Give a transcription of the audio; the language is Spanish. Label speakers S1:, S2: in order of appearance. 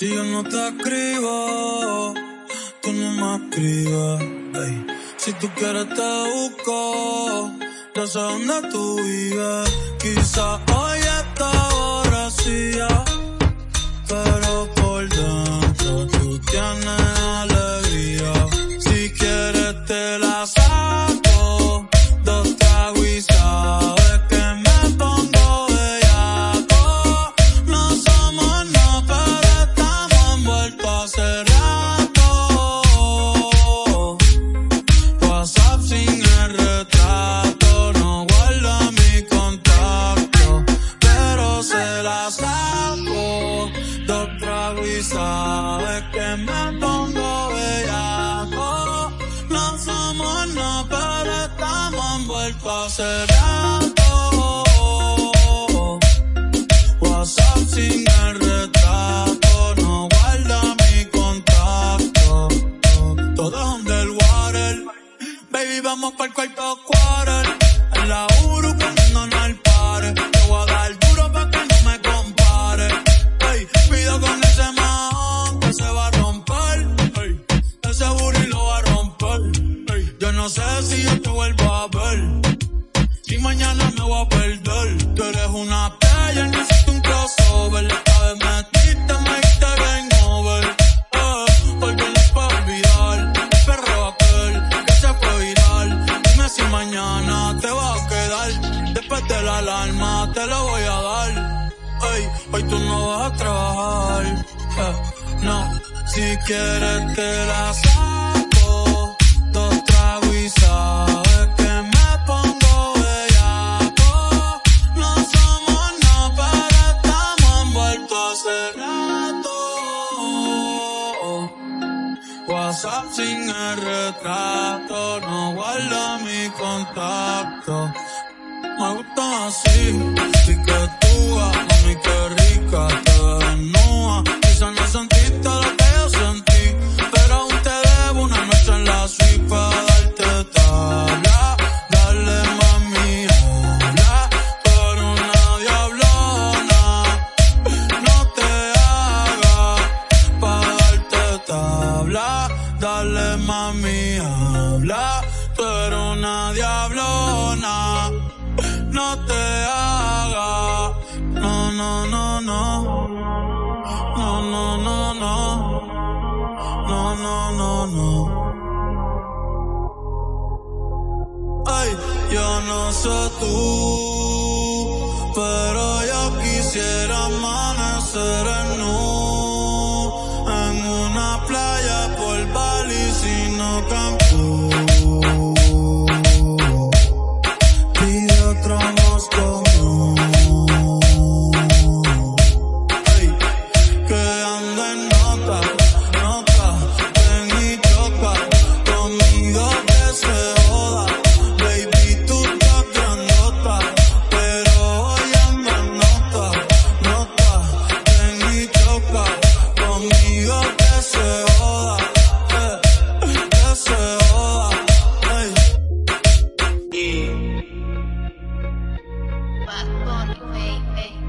S1: Si yo no te escribo, tú no me escribas. Ey. Si tú quieres te busco, ya sé dónde tú vives. Quizá hoy esta hora sí pero por dentro WhatsApp sin el retrato, no guarda mi contacto. Todo es underwater. Baby, vamos para el cuarto quarter. En la Uru no sé si yo te vuelvo a ver. Si mañana me voy a perder. Tú eres una playa, necesito un crossover. Esta vez metiste, me diste game over. Eh, porque no es para olvidar. El perro aquel que se fue viral. Dime si mañana te vas a quedar. Después de la alarma te lo voy a dar. Ey, hoy tú no vas a trabajar. Eh, no, si quieres te la saco. Hace rato. WhatsApp sin el retrato, no guarda mi contacto. Me gusta así, diablona. No te hagas, no, no, no, no. No, no, no, no. No, no, no, no. Ay, yo no sé tú, pero yo quisiera amanecer en nu, encontramos como hey, que anda en nota. Bad Bunny, hey, hey.